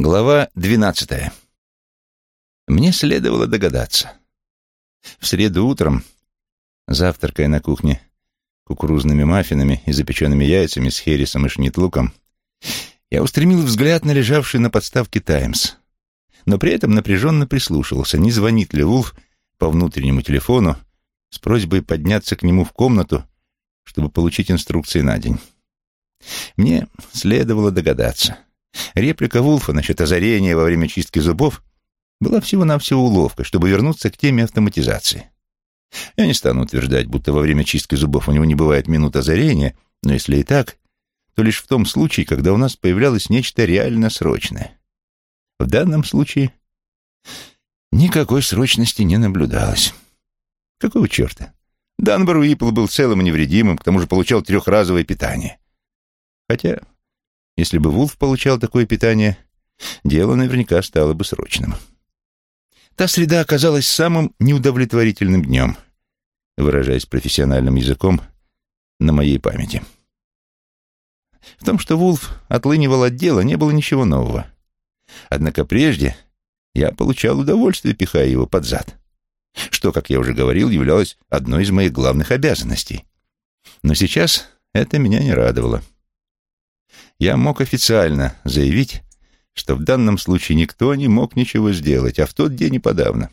Глава двенадцатая. Мне следовало догадаться. В среду утром, завтракая на кухне кукурузными маффинами и запеченными яйцами с хересом и шнитлуком, я устремил взгляд на лежавший на подставке «Таймс», но при этом напряженно прислушивался, не звонит ли Вулф по внутреннему телефону с просьбой подняться к нему в комнату, чтобы получить инструкции на день. Мне следовало догадаться — Реплика Вулфа насчет озарения во время чистки зубов была всего-навсего уловкой, чтобы вернуться к теме автоматизации. Я не стану утверждать, будто во время чистки зубов у него не бывает минут озарения, но если и так, то лишь в том случае, когда у нас появлялось нечто реально срочное. В данном случае никакой срочности не наблюдалось. Какого черта? Данбор Уиппл был целым и невредимым, к тому же получал трехразовое питание. Хотя если бы Вулф получал такое питание, дело наверняка стало бы срочным. Та среда оказалась самым неудовлетворительным днем, выражаясь профессиональным языком, на моей памяти. В том, что Вулф отлынивал от дела, не было ничего нового. Однако прежде я получал удовольствие, пихая его под зад, что, как я уже говорил, являлось одной из моих главных обязанностей. Но сейчас это меня не радовало я мог официально заявить, что в данном случае никто не мог ничего сделать, а в тот день и подавно.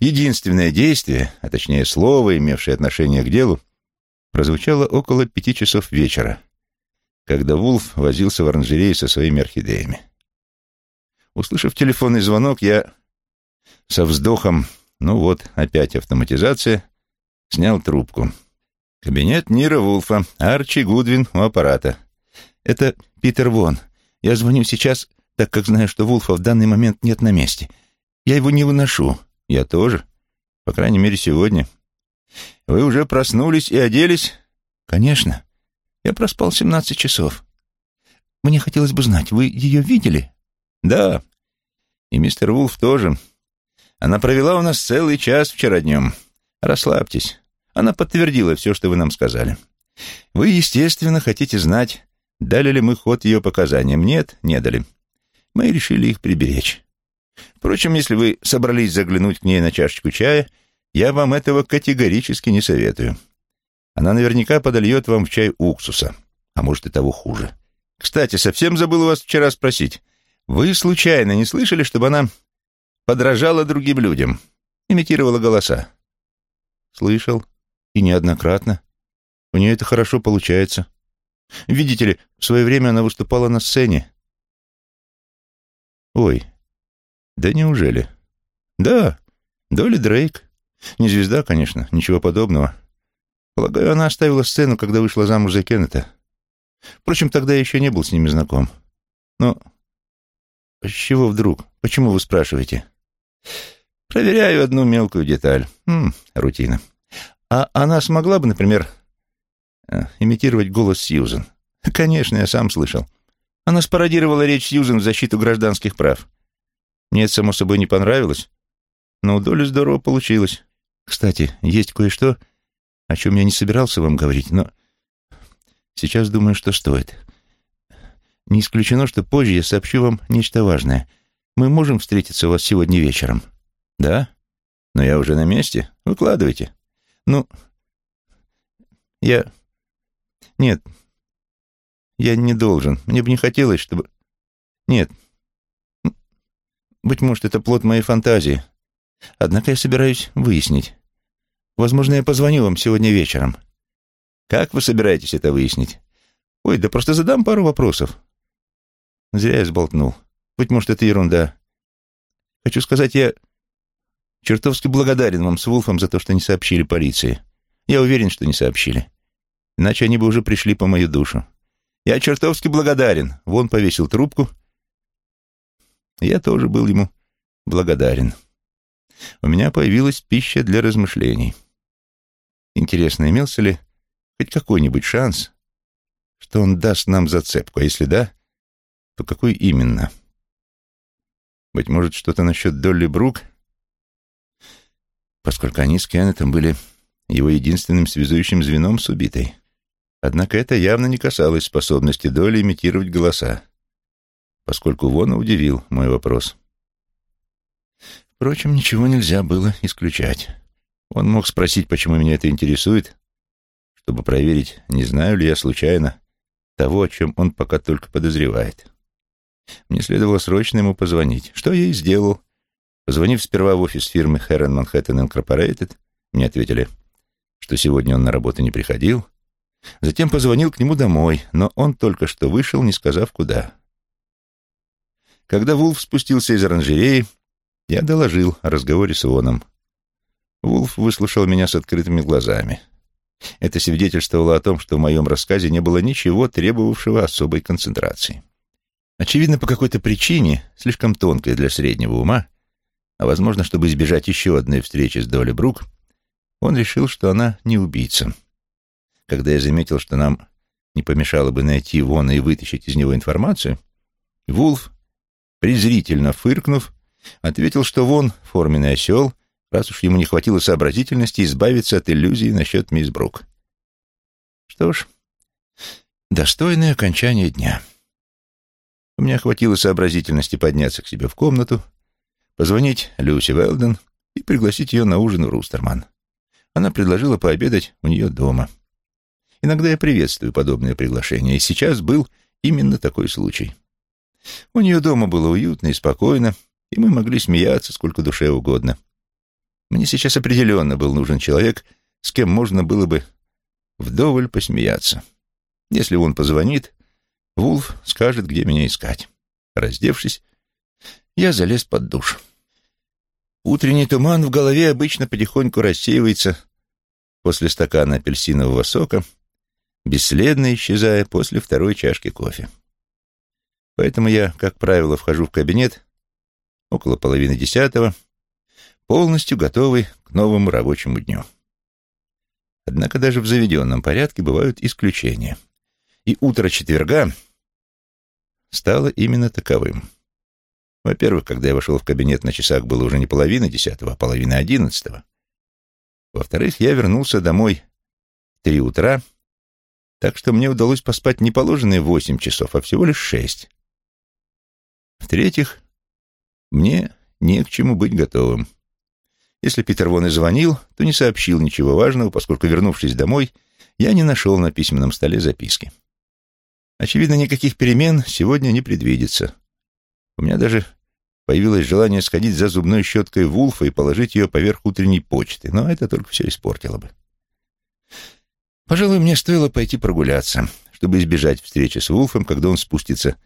Единственное действие, а точнее слово, имевшее отношение к делу, прозвучало около пяти часов вечера, когда Вулф возился в оранжерее со своими орхидеями. Услышав телефонный звонок, я со вздохом, ну вот, опять автоматизация, снял трубку. Кабинет Нира Вулфа, Арчи Гудвин у аппарата. Это Питер Вон. Я звоню сейчас, так как знаю, что Вулфа в данный момент нет на месте. Я его не выношу. Я тоже. По крайней мере, сегодня. Вы уже проснулись и оделись? Конечно. Я проспал семнадцать часов. Мне хотелось бы знать, вы ее видели? Да. И мистер Вулф тоже. Она провела у нас целый час вчера днем. Расслабьтесь. Она подтвердила все, что вы нам сказали. Вы, естественно, хотите знать, Дали ли мы ход ее показаниям? Нет, не дали. Мы решили их приберечь. Впрочем, если вы собрались заглянуть к ней на чашечку чая, я вам этого категорически не советую. Она наверняка подольет вам в чай уксуса, а может и того хуже. Кстати, совсем забыл вас вчера спросить. Вы случайно не слышали, чтобы она подражала другим людям, имитировала голоса? Слышал. И неоднократно. У нее это хорошо получается. Видите ли, в свое время она выступала на сцене. Ой, да неужели? Да, Долли Дрейк. Не звезда, конечно, ничего подобного. Полагаю, она оставила сцену, когда вышла замуж за Кеннета. Впрочем, тогда я еще не был с ними знаком. Но с чего вдруг? Почему вы спрашиваете? Проверяю одну мелкую деталь. М -м, рутина. А она смогла бы, например, имитировать голос Сьюзен. Конечно, я сам слышал. Она спародировала речь Сьюзен в защиту гражданских прав. Мне это, само собой, не понравилось, но у Доли здорово получилось. Кстати, есть кое-что, о чем я не собирался вам говорить, но сейчас думаю, что стоит. Не исключено, что позже я сообщу вам нечто важное. Мы можем встретиться у вас сегодня вечером? Да? Но я уже на месте. Выкладывайте. Ну, я нет, я не должен. Мне бы не хотелось, чтобы... Нет. Быть может, это плод моей фантазии. Однако я собираюсь выяснить. Возможно, я позвоню вам сегодня вечером. Как вы собираетесь это выяснить? Ой, да просто задам пару вопросов. Зря я сболтнул. Быть может, это ерунда. Хочу сказать, я чертовски благодарен вам с Вулфом за то, что не сообщили полиции. Я уверен, что не сообщили иначе они бы уже пришли по мою душу. Я чертовски благодарен. Вон повесил трубку. Я тоже был ему благодарен. У меня появилась пища для размышлений. Интересно, имелся ли хоть какой-нибудь шанс, что он даст нам зацепку, а если да, то какой именно? Быть может, что-то насчет Долли Брук? Поскольку они с Кеннетом были его единственным связующим звеном с убитой. Однако это явно не касалось способности Доли имитировать голоса. поскольку Вона удивил мой вопрос. Впрочем, ничего нельзя было исключать. Он мог спросить, почему меня это интересует, чтобы проверить, не знаю ли я случайно того, о чем он пока только подозревает. Мне следовало срочно ему позвонить, что я и сделал. Позвонив сперва в офис фирмы Heron Manhattan Incorporated, мне ответили, что сегодня он на работу не приходил. Затем позвонил к нему домой, но он только что вышел, не сказав куда. Когда Вулф спустился из оранжереи, я доложил о разговоре с Воном. Вулф выслушал меня с открытыми глазами. Это свидетельствовало о том, что в моем рассказе не было ничего, требовавшего особой концентрации. Очевидно, по какой-то причине, слишком тонкой для среднего ума, а, возможно, чтобы избежать еще одной встречи с Долли Брук, он решил, что она не убийца. Когда я заметил, что нам не помешало бы найти Вона и вытащить из него информацию, Вулф, презрительно фыркнув, ответил, что Вон — форменный осел, раз уж ему не хватило сообразительности избавиться от иллюзии насчет мисс Брук. Что ж, достойное окончание дня. У меня хватило сообразительности подняться к себе в комнату, позвонить Люси Велден и пригласить ее на ужин в Рустерман. Она предложила пообедать у нее дома. Иногда я приветствую подобные приглашения, и сейчас был именно такой случай. У нее дома было уютно и спокойно, и мы могли смеяться сколько душе угодно. Мне сейчас определенно был нужен человек, с кем можно было бы вдоволь посмеяться. Если он позвонит, Вулф скажет, где меня искать. Раздевшись, я залез под душ. Утренний туман в голове обычно потихоньку рассеивается после стакана апельсинового сока, бесследно исчезая после второй чашки кофе. Поэтому я, как правило, вхожу в кабинет около половины десятого, полностью готовый к новому рабочему дню. Однако даже в заведенном порядке бывают исключения. И утро четверга стало именно таковым. Во-первых, когда я вошел в кабинет, на часах было уже не половина десятого, а половина одиннадцатого. Во-вторых, я вернулся домой в три утра, так что мне удалось поспать не положенные восемь часов, а всего лишь шесть. В-третьих, мне не к чему быть готовым. Если Питер Вон и звонил, то не сообщил ничего важного, поскольку, вернувшись домой, я не нашел на письменном столе записки. Очевидно, никаких перемен сегодня не предвидится. У меня даже появилось желание сходить за зубной щеткой Вулфа и положить ее поверх утренней почты, но это только все испортило бы. Пожалуй, мне стоило пойти прогуляться, чтобы избежать встречи с Вулфом, когда он спустится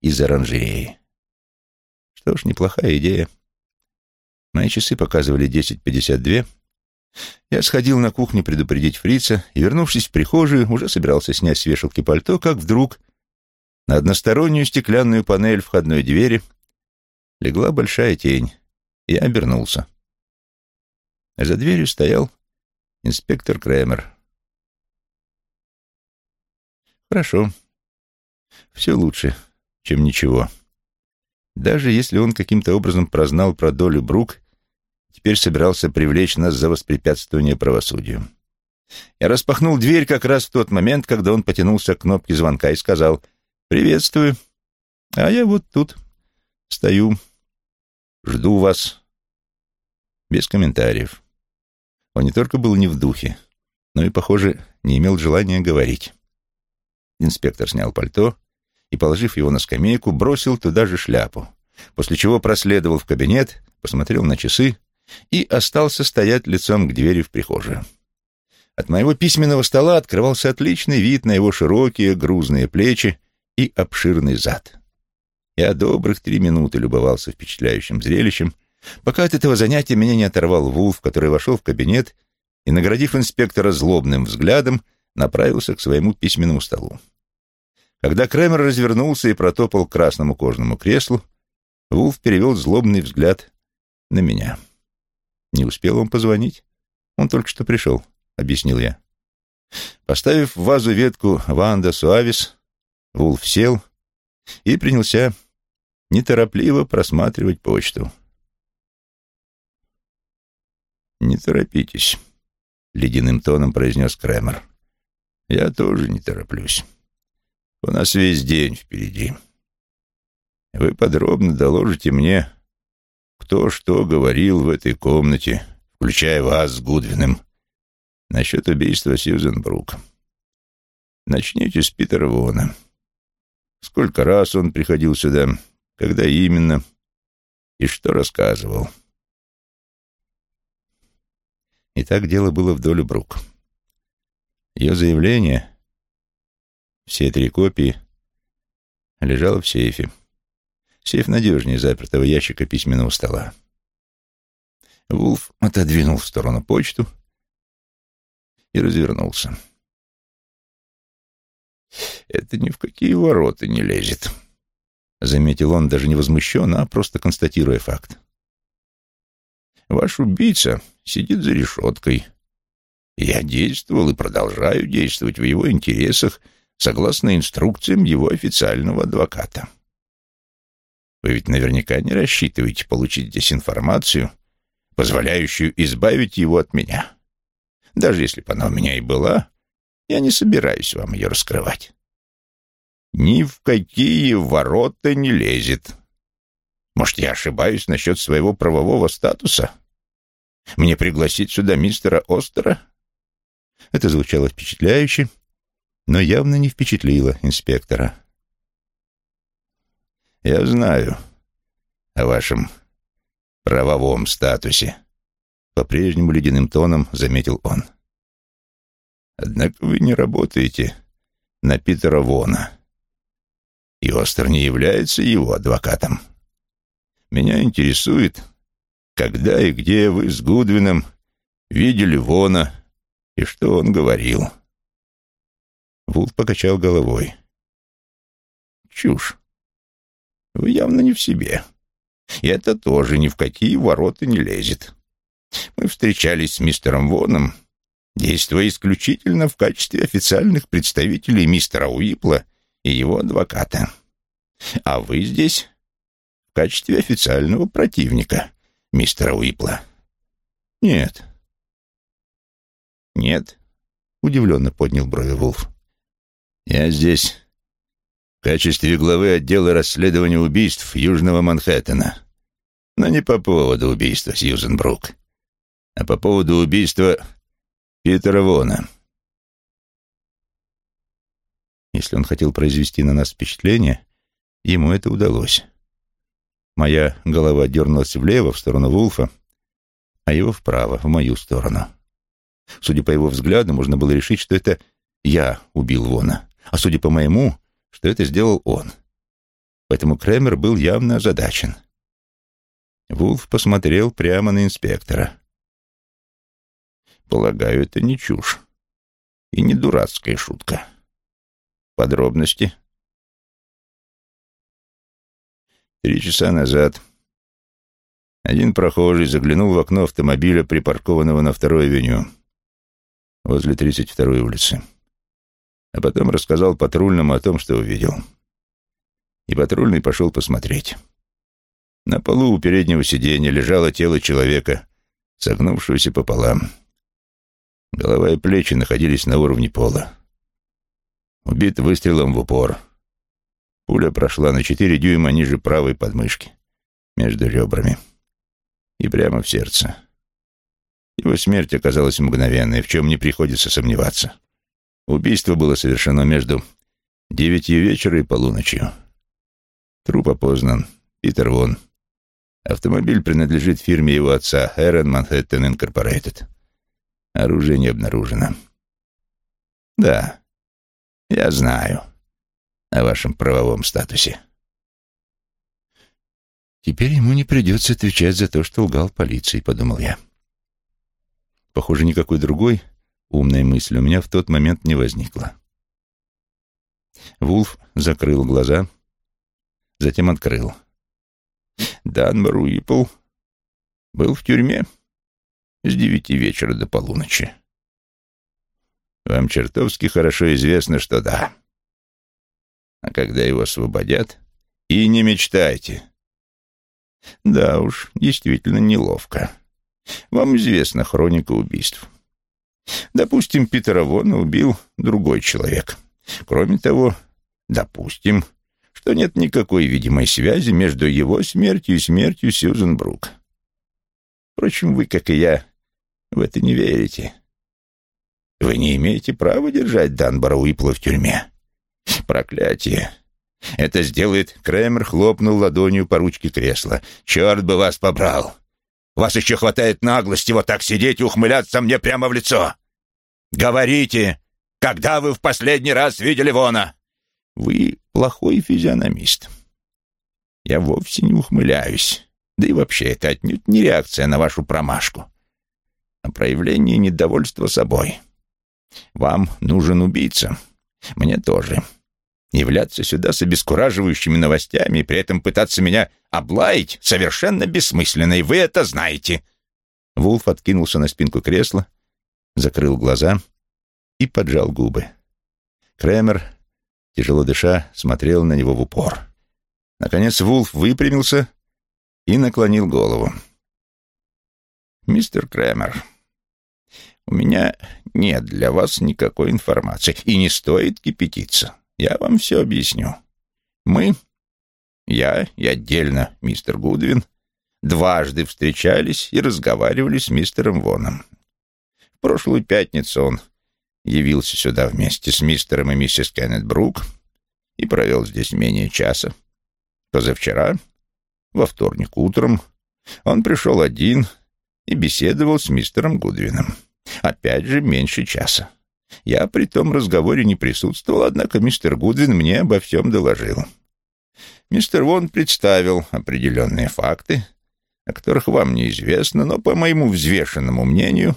из оранжереи. Что ж, неплохая идея. Мои часы показывали 10.52. Я сходил на кухню предупредить фрица и, вернувшись в прихожую, уже собирался снять с вешалки пальто, как вдруг на одностороннюю стеклянную панель входной двери легла большая тень. Я обернулся. За дверью стоял инспектор Кремер. Хорошо. Все лучше, чем ничего. Даже если он каким-то образом прознал про долю Брук, теперь собирался привлечь нас за воспрепятствование правосудию. Я распахнул дверь как раз в тот момент, когда он потянулся к кнопке звонка и сказал «Приветствую». А я вот тут стою, жду вас. Без комментариев. Он не только был не в духе, но и, похоже, не имел желания говорить. Инспектор снял пальто и, положив его на скамейку, бросил туда же шляпу, после чего проследовал в кабинет, посмотрел на часы и остался стоять лицом к двери в прихожую. От моего письменного стола открывался отличный вид на его широкие грузные плечи и обширный зад. Я добрых три минуты любовался впечатляющим зрелищем, пока от этого занятия меня не оторвал Вулф, который вошел в кабинет и, наградив инспектора злобным взглядом, направился к своему письменному столу. Когда Кремер развернулся и протопал к красному кожаному креслу, Вулф перевел злобный взгляд на меня. Не успел он позвонить. Он только что пришел, — объяснил я. Поставив в вазу ветку Ванда Суавис, Вулф сел и принялся неторопливо просматривать почту. «Не торопитесь», — ледяным тоном произнес Кремер. «Я тоже не тороплюсь». У нас весь день впереди. вы подробно доложите мне, кто что говорил в этой комнате, включая вас с Гудвином, насчет убийства Сьюзен Брук. Начните с Питера Вона. Сколько раз он приходил сюда, когда именно и что рассказывал. И так дело было вдоль Брук. Ее заявление, все три копии, лежало в сейфе. Сейф надежнее запертого ящика письменного стола. Вулф отодвинул в сторону почту и развернулся. «Это ни в какие ворота не лезет», — заметил он даже не возмущенно, а просто констатируя факт. «Ваш убийца сидит за решеткой. Я действовал и продолжаю действовать в его интересах согласно инструкциям его официального адвоката. Вы ведь наверняка не рассчитываете получить здесь информацию, позволяющую избавить его от меня. Даже если бы она у меня и была, я не собираюсь вам ее раскрывать. Ни в какие ворота не лезет. Может, я ошибаюсь насчет своего правового статуса? Мне пригласить сюда мистера Остера? Это звучало впечатляюще, но явно не впечатлило инспектора. «Я знаю о вашем правовом статусе», — по-прежнему ледяным тоном заметил он. «Однако вы не работаете на Питера Вона, и Остер не является его адвокатом. Меня интересует, когда и где вы с Гудвином видели Вона и что он говорил». Вулф покачал головой. «Чушь. Вы явно не в себе. И это тоже ни в какие ворота не лезет. Мы встречались с мистером Воном, действуя исключительно в качестве официальных представителей мистера Уипла и его адвоката. А вы здесь в качестве официального противника мистера Уипла. Нет. Нет, удивленно поднял брови Вулф. Я здесь в качестве главы отдела расследования убийств Южного Манхэттена. Но не по поводу убийства Сьюзен Брук, а по поводу убийства Питера Вона. Если он хотел произвести на нас впечатление, ему это удалось. Моя голова дернулась влево, в сторону Вулфа, а его вправо, в мою сторону. Судя по его взгляду, можно было решить, что это я убил Вона, а судя по моему, что это сделал он. Поэтому Кремер был явно озадачен. Вулф посмотрел прямо на инспектора. «Полагаю, это не чушь и не дурацкая шутка. Подробности?» Три часа назад один прохожий заглянул в окно автомобиля, припаркованного на второй авеню, возле 32-й улицы а потом рассказал патрульному о том, что увидел. И патрульный пошел посмотреть. На полу у переднего сиденья лежало тело человека, согнувшегося пополам. Голова и плечи находились на уровне пола. Убит выстрелом в упор. Пуля прошла на четыре дюйма ниже правой подмышки, между ребрами, и прямо в сердце. Его смерть оказалась мгновенной, в чем не приходится сомневаться. Убийство было совершено между девятью вечера и полуночью. Труп опознан. Питер Вон. Автомобиль принадлежит фирме его отца, Эрон Манхэттен Инкорпорейтед. Оружие не обнаружено. Да, я знаю о вашем правовом статусе. Теперь ему не придется отвечать за то, что лгал полиции, подумал я. Похоже, никакой другой Умной мысли у меня в тот момент не возникло. Вулф закрыл глаза, затем открыл. Данмар Уипл был в тюрьме с девяти вечера до полуночи. Вам чертовски хорошо известно, что да. А когда его освободят, и не мечтайте. Да уж, действительно неловко. Вам известна хроника убийств. Допустим, Питера Вона убил другой человек. Кроме того, допустим, что нет никакой видимой связи между его смертью и смертью Сьюзен Брук. Впрочем, вы, как и я, в это не верите. Вы не имеете права держать Данбора Уипла в тюрьме. Проклятие! Это сделает... Кремер хлопнул ладонью по ручке кресла. Черт бы вас побрал! Вас еще хватает наглости вот так сидеть и ухмыляться мне прямо в лицо. Говорите, когда вы в последний раз видели Вона? Вы плохой физиономист. Я вовсе не ухмыляюсь. Да и вообще, это отнюдь не реакция на вашу промашку, а проявление недовольства собой. Вам нужен убийца. Мне тоже. Являться сюда с обескураживающими новостями и при этом пытаться меня облаять совершенно бессмысленно, и вы это знаете. Вулф откинулся на спинку кресла, закрыл глаза и поджал губы. Кремер, тяжело дыша, смотрел на него в упор. Наконец Вулф выпрямился и наклонил голову. «Мистер Кремер, у меня нет для вас никакой информации, и не стоит кипятиться. Я вам все объясню. Мы, я и отдельно мистер Гудвин, дважды встречались и разговаривали с мистером Воном. В прошлую пятницу он явился сюда вместе с мистером и миссис Кеннет Брук и провел здесь менее часа. Позавчера, во вторник утром, он пришел один и беседовал с мистером Гудвином. Опять же, меньше часа. Я при том разговоре не присутствовал, однако мистер Гудвин мне обо всем доложил. Мистер Вон представил определенные факты, о которых вам неизвестно, но, по моему взвешенному мнению,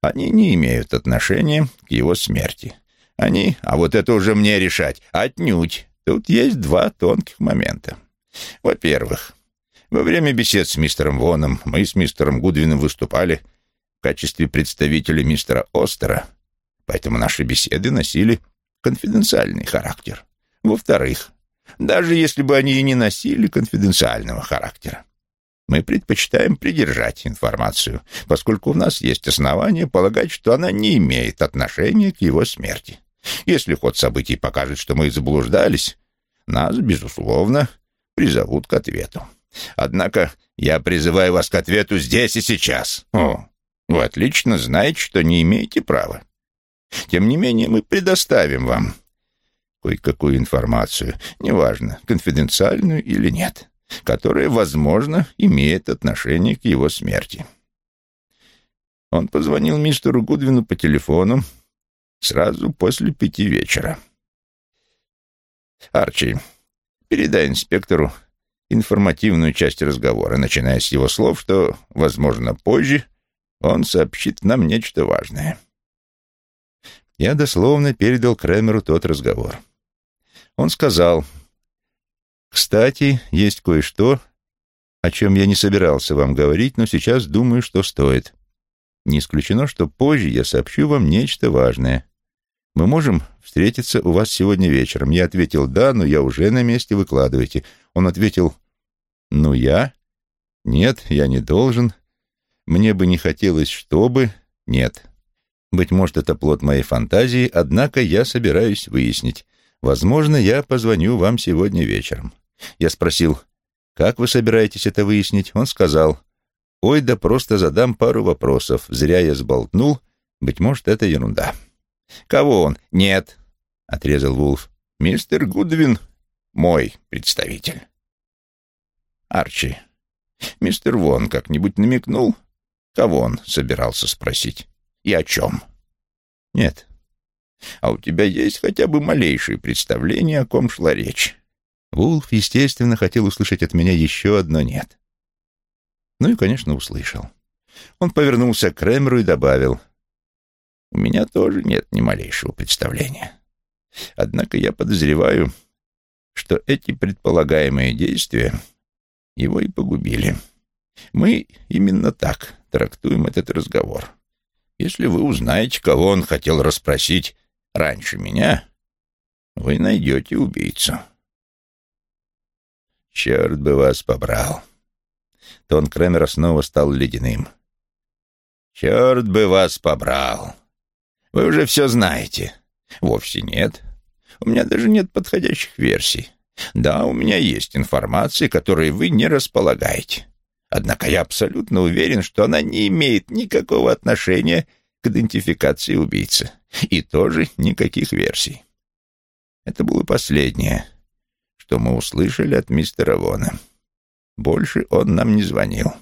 они не имеют отношения к его смерти. Они, а вот это уже мне решать, отнюдь. Тут есть два тонких момента. Во-первых, во время бесед с мистером Воном мы с мистером Гудвином выступали в качестве представителя мистера Остера — поэтому наши беседы носили конфиденциальный характер. Во-вторых, даже если бы они и не носили конфиденциального характера, мы предпочитаем придержать информацию, поскольку у нас есть основания полагать, что она не имеет отношения к его смерти. Если ход событий покажет, что мы заблуждались, нас, безусловно, призовут к ответу. Однако я призываю вас к ответу здесь и сейчас. О, вы отлично знаете, что не имеете права. Тем не менее, мы предоставим вам кое-какую информацию, неважно, конфиденциальную или нет, которая, возможно, имеет отношение к его смерти. Он позвонил мистеру Гудвину по телефону сразу после пяти вечера. «Арчи, передай инспектору информативную часть разговора, начиная с его слов, что, возможно, позже он сообщит нам нечто важное». Я дословно передал Кремеру тот разговор. Он сказал, «Кстати, есть кое-что, о чем я не собирался вам говорить, но сейчас думаю, что стоит. Не исключено, что позже я сообщу вам нечто важное. Мы можем встретиться у вас сегодня вечером?» Я ответил, «Да, но я уже на месте, выкладывайте». Он ответил, «Ну, я? Нет, я не должен. Мне бы не хотелось, чтобы...» «Нет, быть может, это плод моей фантазии, однако я собираюсь выяснить. Возможно, я позвоню вам сегодня вечером. Я спросил, как вы собираетесь это выяснить? Он сказал, ой, да просто задам пару вопросов. Зря я сболтнул. Быть может, это ерунда. Кого он? Нет, отрезал Вулф. Мистер Гудвин мой представитель. Арчи, мистер Вон как-нибудь намекнул, кого он собирался спросить? И о чем? Нет. А у тебя есть хотя бы малейшее представление, о ком шла речь? Вулф, естественно, хотел услышать от меня еще одно «нет». Ну и, конечно, услышал. Он повернулся к Кремеру и добавил, «У меня тоже нет ни малейшего представления. Однако я подозреваю, что эти предполагаемые действия его и погубили. Мы именно так трактуем этот разговор. Если вы узнаете, кого он хотел расспросить раньше меня, вы найдете убийцу. Черт бы вас побрал. Тон Кремера снова стал ледяным. Черт бы вас побрал. Вы уже все знаете. Вовсе нет. У меня даже нет подходящих версий. Да, у меня есть информация, которой вы не располагаете. Однако я абсолютно уверен, что она не имеет никакого отношения к идентификации убийцы. И тоже никаких версий. Это было последнее, что мы услышали от мистера Вона. Больше он нам не звонил.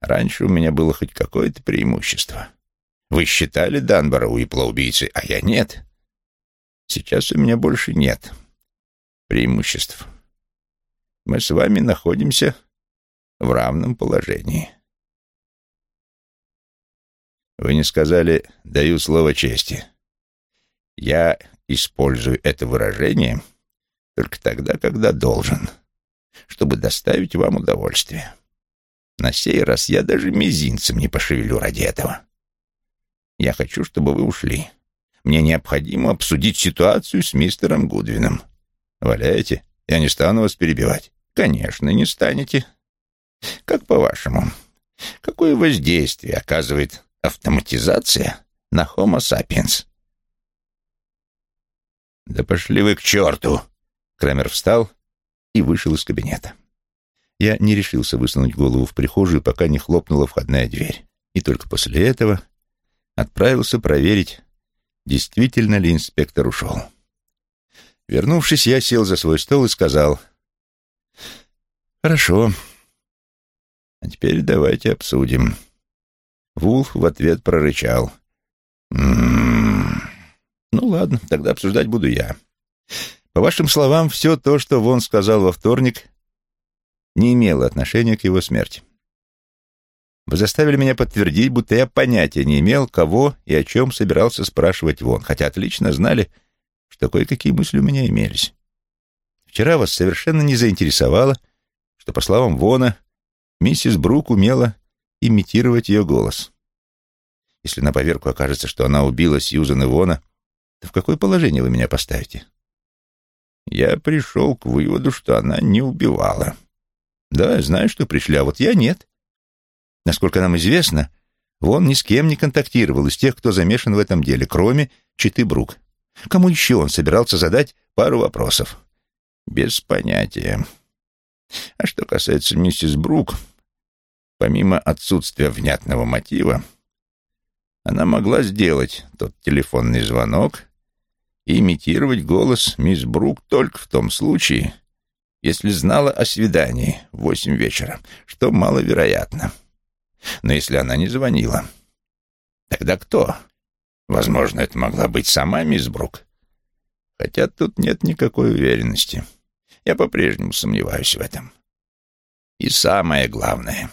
Раньше у меня было хоть какое-то преимущество. Вы считали Данбора Уипла убийцей, а я нет. Сейчас у меня больше нет преимуществ. Мы с вами находимся в равном положении. Вы не сказали «даю слово чести». Я использую это выражение только тогда, когда должен, чтобы доставить вам удовольствие. На сей раз я даже мизинцем не пошевелю ради этого. Я хочу, чтобы вы ушли. Мне необходимо обсудить ситуацию с мистером Гудвином. Валяете? Я не стану вас перебивать. Конечно, не станете. Как по-вашему, какое воздействие оказывает автоматизация на Homo sapiens? Да пошли вы к черту! Крамер встал и вышел из кабинета. Я не решился высунуть голову в прихожую, пока не хлопнула входная дверь. И только после этого отправился проверить, действительно ли инспектор ушел. Вернувшись, я сел за свой стол и сказал, «Хорошо, а теперь давайте обсудим». Вулф в ответ прорычал, «М-м-м. «Ну ладно, тогда обсуждать буду я. По вашим словам, все то, что Вон сказал во вторник, не имело отношения к его смерти. Вы заставили меня подтвердить, будто я понятия не имел, кого и о чем собирался спрашивать Вон, хотя отлично знали, что кое-какие мысли у меня имелись. Вчера вас совершенно не заинтересовало, что, по словам Вона, миссис Брук умела имитировать ее голос. Если на поверку окажется, что она убила Сьюзана Вона, то в какое положение вы меня поставите? Я пришел к выводу, что она не убивала. Да, знаю, что пришли, а вот я нет. Насколько нам известно, Вон ни с кем не контактировал из тех, кто замешан в этом деле, кроме Читы Брук. Кому еще он собирался задать пару вопросов? Без понятия. А что касается миссис Брук, помимо отсутствия внятного мотива, она могла сделать тот телефонный звонок и имитировать голос мисс Брук только в том случае, если знала о свидании в восемь вечера, что маловероятно. Но если она не звонила, тогда кто? Возможно, это могла быть сама мисс Брук. Хотя тут нет никакой уверенности. Я по-прежнему сомневаюсь в этом. И самое главное.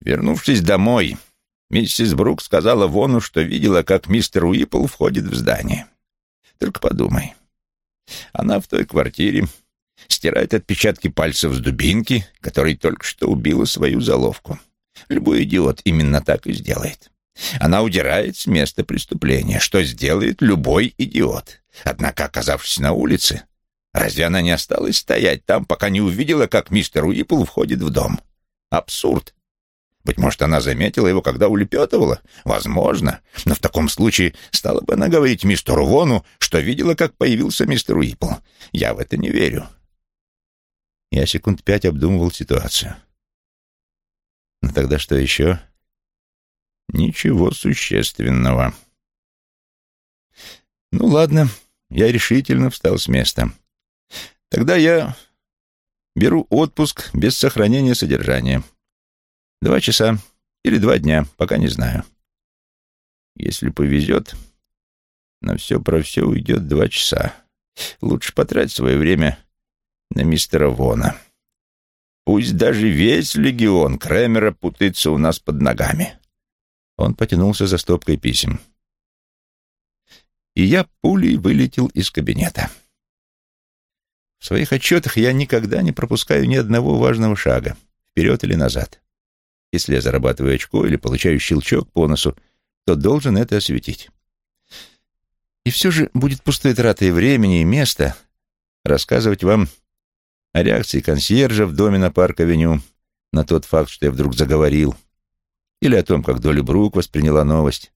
Вернувшись домой, миссис Брук сказала Вону, что видела, как мистер Уиппл входит в здание. Только подумай. Она в той квартире стирает отпечатки пальцев с дубинки, которой только что убила свою заловку. Любой идиот именно так и сделает. Она удирает с места преступления, что сделает любой идиот. Однако, оказавшись на улице, разве она не осталась стоять там, пока не увидела, как мистер Уиппл входит в дом? Абсурд. Быть может, она заметила его, когда улепетывала? Возможно. Но в таком случае стала бы она говорить мистеру Вону, что видела, как появился мистер Уиппл. Я в это не верю. Я секунд пять обдумывал ситуацию. Но тогда что еще? Ничего существенного. Ну ладно, я решительно встал с места. Тогда я беру отпуск без сохранения содержания. Два часа или два дня, пока не знаю. Если повезет, на все про все уйдет два часа. Лучше потратить свое время на мистера Вона. Пусть даже весь легион Кремера путается у нас под ногами. Он потянулся за стопкой писем. И я пулей вылетел из кабинета. В своих отчетах я никогда не пропускаю ни одного важного шага, вперед или назад. Если я зарабатываю очко или получаю щелчок по носу, то должен это осветить. И все же будет пустой тратой времени и места рассказывать вам о реакции консьержа в доме на парк-авеню на тот факт, что я вдруг заговорил, или о том, как Долли Брук восприняла новость,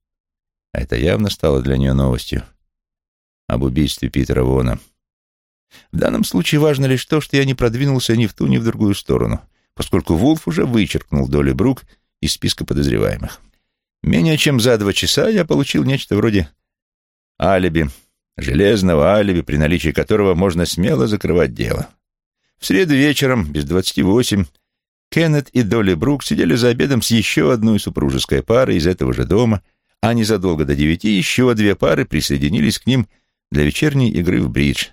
а это явно стало для нее новостью, об убийстве Питера Вона. В данном случае важно лишь то, что я не продвинулся ни в ту, ни в другую сторону, поскольку Вулф уже вычеркнул Долли Брук из списка подозреваемых. Менее чем за два часа я получил нечто вроде алиби, железного алиби, при наличии которого можно смело закрывать дело. В среду вечером, без двадцати восемь, Кеннет и Долли Брук сидели за обедом с еще одной супружеской парой из этого же дома, а незадолго до девяти еще две пары присоединились к ним для вечерней игры в бридж,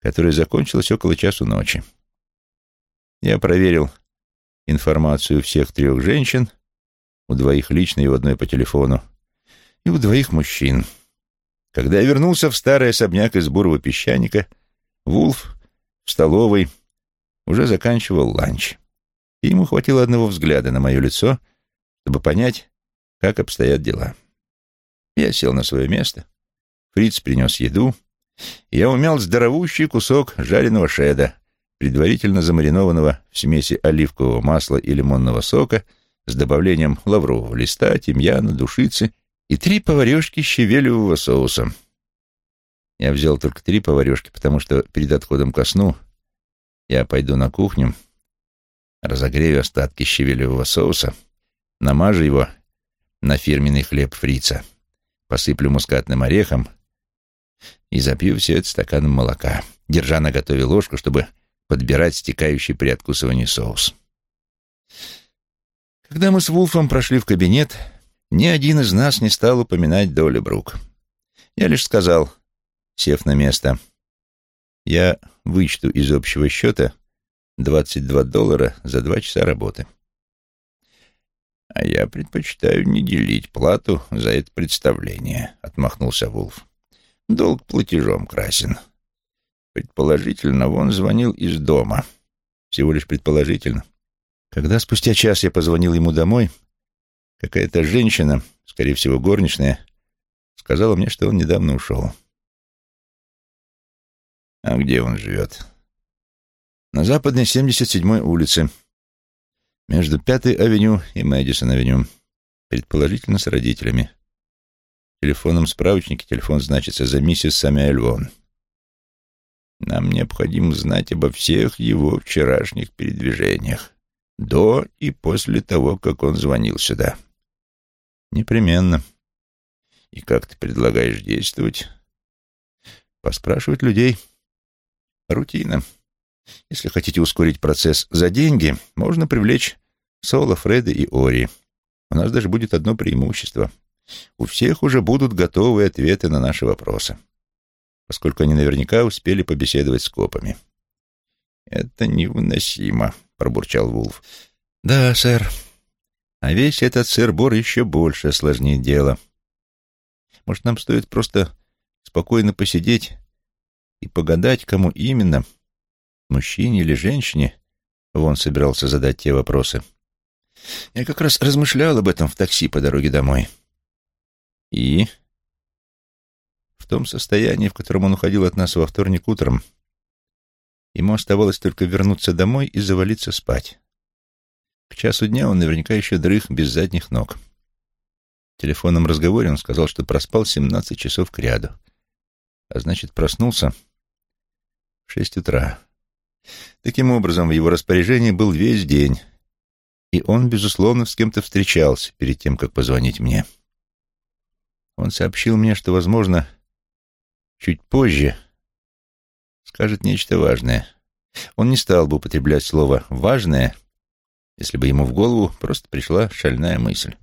которая закончилась около часу ночи. Я проверил информацию всех трех женщин, у двоих лично и у одной по телефону, и у двоих мужчин. Когда я вернулся в старый особняк из бурого песчаника, Вулф в столовой уже заканчивал ланч, и ему хватило одного взгляда на мое лицо, чтобы понять, как обстоят дела. Я сел на свое место, Фриц принес еду, я умял здоровущий кусок жареного шеда, предварительно замаринованного в смеси оливкового масла и лимонного сока с добавлением лаврового листа, тимьяна, душицы и три поварешки щавелевого соуса. Я взял только три поварешки, потому что перед отходом ко сну я пойду на кухню, разогрею остатки щавелевого соуса, намажу его на фирменный хлеб фрица, посыплю мускатным орехом и запью все это стаканом молока, держа на готове ложку, чтобы подбирать стекающий при откусывании соус. Когда мы с Вулфом прошли в кабинет, ни один из нас не стал упоминать Долли Брук. Я лишь сказал, сев на место, я вычту из общего счета 22 доллара за два часа работы. «А я предпочитаю не делить плату за это представление», — отмахнулся Вулф. «Долг платежом красен. Предположительно, он звонил из дома. Всего лишь предположительно. Когда спустя час я позвонил ему домой, какая-то женщина, скорее всего, горничная, сказала мне, что он недавно ушел. А где он живет? На западной 77-й улице, между Пятой авеню и Мэдисон-авеню, предположительно с родителями. В телефонном справочнике телефон значится за миссис Самюэль Вон. Нам необходимо знать обо всех его вчерашних передвижениях, до и после того, как он звонил сюда. Непременно. И как ты предлагаешь действовать? Поспрашивать людей. Рутина. Если хотите ускорить процесс за деньги, можно привлечь Соло, Фреда и Ори. У нас даже будет одно преимущество. У всех уже будут готовые ответы на наши вопросы, поскольку они наверняка успели побеседовать с копами. «Это невыносимо», — пробурчал Вулф. «Да, сэр. А весь этот сыр-бор еще больше осложнит дело. Может, нам стоит просто спокойно посидеть и погадать, кому именно, мужчине или женщине, Вон собирался задать те вопросы. Я как раз размышлял об этом в такси по дороге домой. И? В том состоянии, в котором он уходил от нас во вторник утром, ему оставалось только вернуться домой и завалиться спать. К часу дня он наверняка еще дрых без задних ног. В телефонном разговоре он сказал, что проспал 17 часов к ряду, а значит, проснулся в шесть утра. Таким образом, в его распоряжении был весь день, и он, безусловно, с кем-то встречался перед тем, как позвонить мне. Он сообщил мне, что, возможно, чуть позже скажет нечто важное. Он не стал бы употреблять слово «важное», если бы ему в голову просто пришла шальная мысль.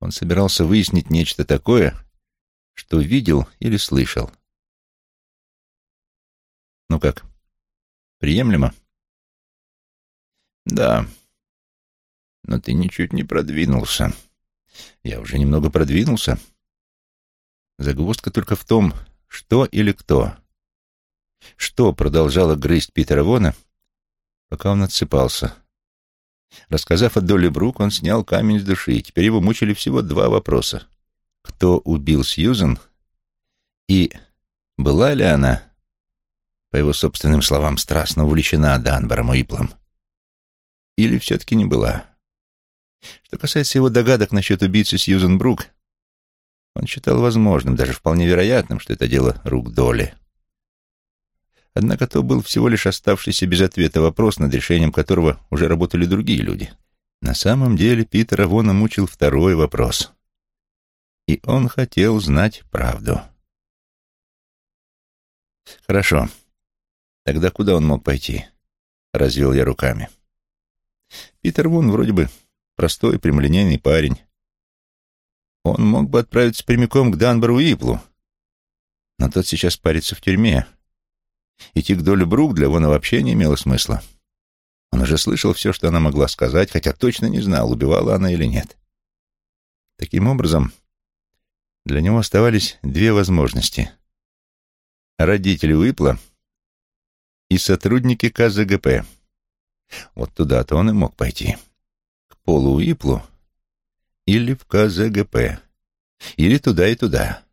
Он собирался выяснить нечто такое, что видел или слышал. Ну как? Приемлемо? Да. Но ты ничуть не продвинулся. Я уже немного продвинулся. Загвоздка только в том, что или кто. Что продолжало грызть Питера Вона, пока он отсыпался. Рассказав о Долли Брук, он снял камень с души, и теперь его мучили всего два вопроса. Кто убил Сьюзен? И была ли она по его собственным словам, страстно увлечена Данбором Уиплом. Или все-таки не была. Что касается его догадок насчет убийцы Сьюзен Брук, он считал возможным, даже вполне вероятным, что это дело рук Доли. Однако то был всего лишь оставшийся без ответа вопрос, над решением которого уже работали другие люди. На самом деле Питера Вона мучил второй вопрос. И он хотел знать правду. «Хорошо. Тогда куда он мог пойти?» — развел я руками. Питер Вон вроде бы простой, прямолинейный парень. Он мог бы отправиться прямиком к Данбору Иплу, но тот сейчас парится в тюрьме. Идти к Долю Брук для Вона вообще не имело смысла. Он уже слышал все, что она могла сказать, хотя точно не знал, убивала она или нет. Таким образом, для него оставались две возможности. Родители Уипла и сотрудники КЗГП. Вот туда-то он и мог пойти. К Полу Уиплу или в КЗГП. Или туда и туда.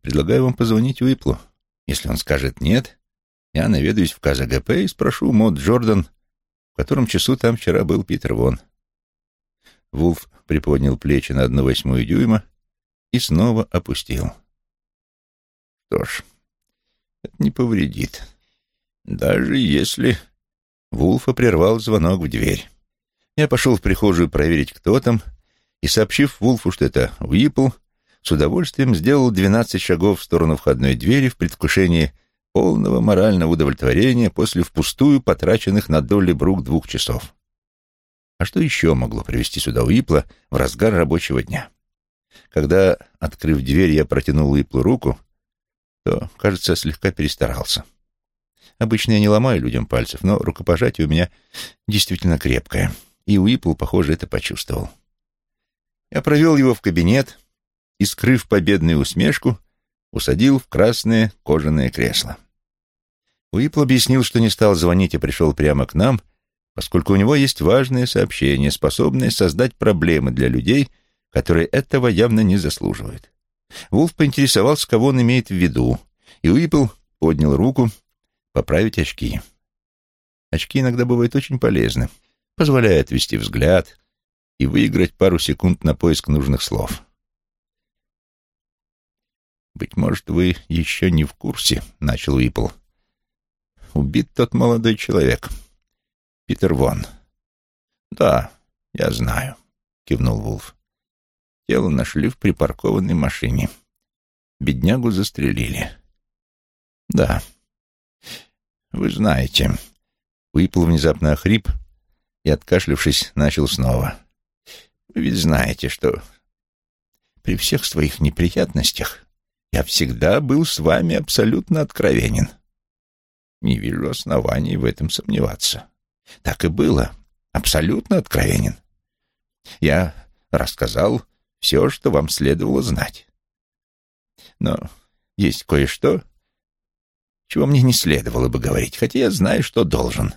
Предлагаю вам позвонить Уиплу. Если он скажет «нет», я наведаюсь в КЗГП и спрошу Мод Джордан, в котором часу там вчера был Питер Вон. Вулф приподнял плечи на одну восьмую дюйма и снова опустил. Что ж, это не повредит. Даже если... Вулфа прервал звонок в дверь. Я пошел в прихожую проверить, кто там, и, сообщив Вулфу, что это Уипл, с удовольствием сделал двенадцать шагов в сторону входной двери в предвкушении полного морального удовлетворения после впустую потраченных на доли Брук двух часов. А что еще могло привести сюда Уипла в разгар рабочего дня? Когда, открыв дверь, я протянул Уиплу руку, то, кажется, слегка перестарался. Обычно я не ломаю людям пальцев, но рукопожатие у меня действительно крепкое, и Уипл, похоже, это почувствовал. Я провел его в кабинет и, скрыв победную усмешку, усадил в красное кожаное кресло. Уипл объяснил, что не стал звонить и пришел прямо к нам, поскольку у него есть важное сообщение, способное создать проблемы для людей, которые этого явно не заслуживают. Вулф поинтересовался, кого он имеет в виду, и Уипл поднял руку поправить очки. Очки иногда бывают очень полезны, позволяя отвести взгляд и выиграть пару секунд на поиск нужных слов. «Быть может, вы еще не в курсе», — начал Уипл убит тот молодой человек. Питер Вон. Да, я знаю, кивнул Вулф. Тело нашли в припаркованной машине. Беднягу застрелили. Да. Вы знаете. Уипл внезапно охрип и, откашлившись, начал снова. Вы ведь знаете, что при всех своих неприятностях я всегда был с вами абсолютно откровенен. Не вижу оснований в этом сомневаться. Так и было. Абсолютно откровенен. Я рассказал все, что вам следовало знать. Но есть кое-что, чего мне не следовало бы говорить, хотя я знаю, что должен.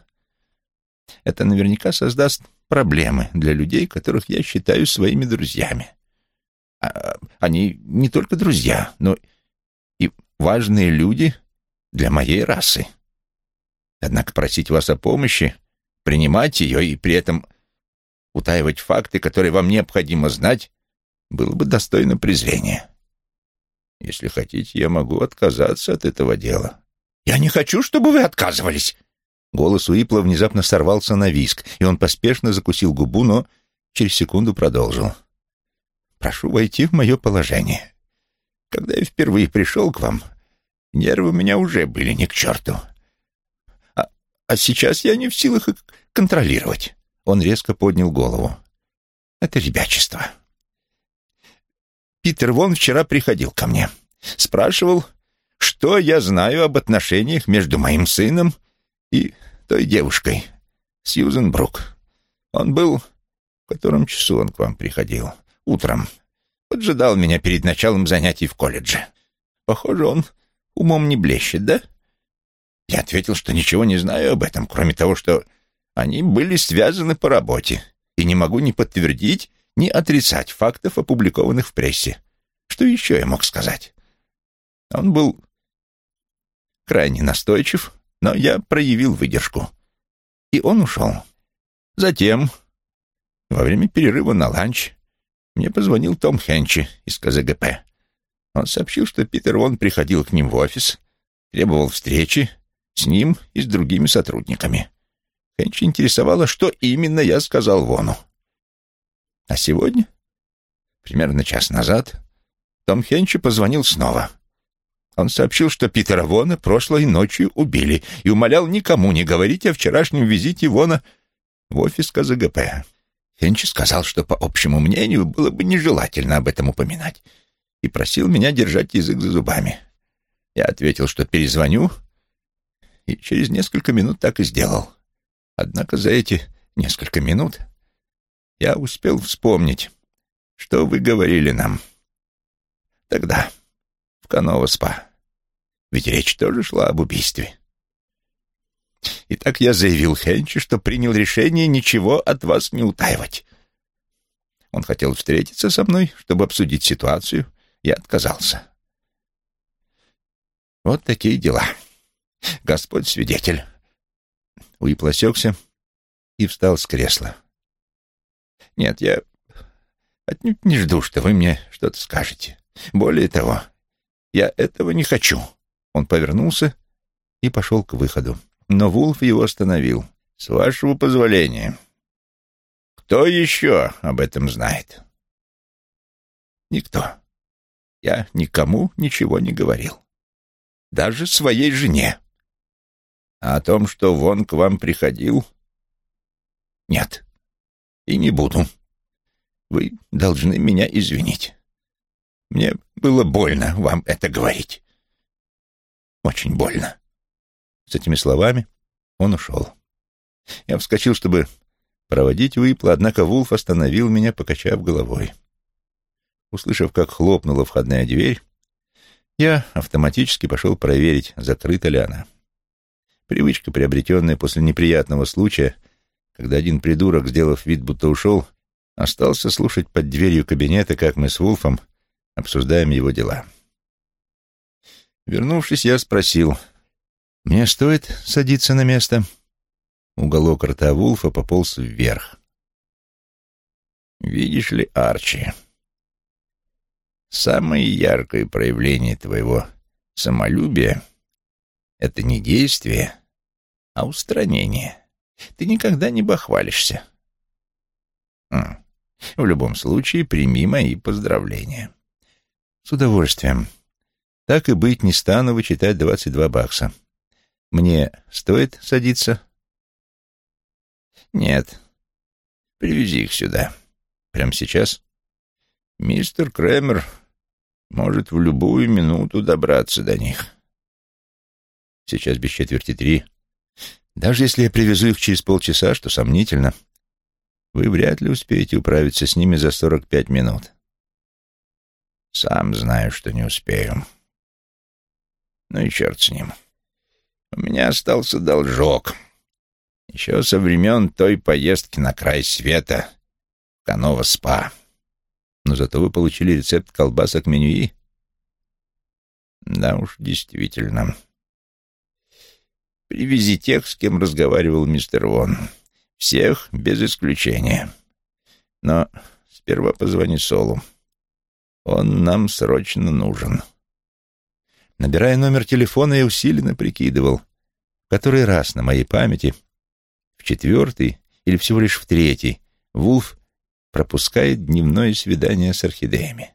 Это наверняка создаст проблемы для людей, которых я считаю своими друзьями. А, они не только друзья, но и важные люди для моей расы. Однако просить вас о помощи, принимать ее и при этом утаивать факты, которые вам необходимо знать, было бы достойно презрения. Если хотите, я могу отказаться от этого дела. Я не хочу, чтобы вы отказывались. Голос Уипла внезапно сорвался на виск, и он поспешно закусил губу, но через секунду продолжил. «Прошу войти в мое положение. Когда я впервые пришел к вам, нервы у меня уже были не к черту. А сейчас я не в силах их контролировать. Он резко поднял голову. Это ребячество. Питер Вон вчера приходил ко мне. Спрашивал, что я знаю об отношениях между моим сыном и той девушкой, Сьюзен Брук. Он был... В котором часу он к вам приходил? Утром. Поджидал меня перед началом занятий в колледже. Похоже, он умом не блещет, да? — я ответил, что ничего не знаю об этом, кроме того, что они были связаны по работе, и не могу ни подтвердить, ни отрицать фактов, опубликованных в прессе. Что еще я мог сказать? Он был крайне настойчив, но я проявил выдержку. И он ушел. Затем, во время перерыва на ланч, мне позвонил Том Хенчи из КЗГП. Он сообщил, что Питер Вон приходил к ним в офис требовал встречи с ним и с другими сотрудниками. Хенчи интересовало, что именно я сказал Вону. А сегодня, примерно час назад, том Хенчи позвонил снова. Он сообщил, что Питера Вона прошлой ночью убили и умолял никому не говорить о вчерашнем визите Вона в офис КЗГП. Хенчи сказал, что, по общему мнению, было бы нежелательно об этом упоминать, и просил меня держать язык за зубами. Я ответил, что перезвоню, и через несколько минут так и сделал. Однако за эти несколько минут я успел вспомнить, что вы говорили нам тогда, в Канова-спа. Ведь речь тоже шла об убийстве. Итак, я заявил Хенчи, что принял решение ничего от вас не утаивать. Он хотел встретиться со мной, чтобы обсудить ситуацию. Я отказался. Вот такие дела. Господь свидетель. Уип осекся и встал с кресла. Нет, я отнюдь не жду, что вы мне что-то скажете. Более того, я этого не хочу. Он повернулся и пошел к выходу. Но Вулф его остановил. «С вашего позволения. Кто еще об этом знает?» «Никто. Я никому ничего не говорил. Даже своей жене. А о том, что Вон к вам приходил? Нет. И не буду. Вы должны меня извинить. Мне было больно вам это говорить. Очень больно. С этими словами он ушел. Я вскочил, чтобы проводить Уипла, однако Вулф остановил меня, покачав головой. Услышав, как хлопнула входная дверь, я автоматически пошел проверить, закрыта ли она. Привычка, приобретенная после неприятного случая, когда один придурок, сделав вид, будто ушел, остался слушать под дверью кабинета, как мы с Вулфом обсуждаем его дела. Вернувшись, я спросил, «Мне стоит садиться на место?» Уголок рта Вулфа пополз вверх. «Видишь ли, Арчи, самое яркое проявление твоего самолюбия — это не действие, а устранение. Ты никогда не бахвалишься. Хм. В любом случае, прими мои поздравления». «С удовольствием», так и быть, не стану вычитать двадцать два бакса. Мне стоит садиться? Нет. Привези их сюда. Прямо сейчас? Мистер Кремер может в любую минуту добраться до них. Сейчас без четверти три. Даже если я привезу их через полчаса, что сомнительно, вы вряд ли успеете управиться с ними за сорок пять минут. Сам знаю, что не успею. Ну и черт с ним. У меня остался должок. Еще со времен той поездки на край света в Канова-спа. Но зато вы получили рецепт колбасок менюи. Да уж, действительно. Привези тех, с кем разговаривал мистер Вон. Всех, без исключения. Но сперва позвони Солу. Он нам срочно нужен. — Набирая номер телефона, я усиленно прикидывал, который раз на моей памяти, в четвертый или всего лишь в третий, Вулф пропускает дневное свидание с орхидеями.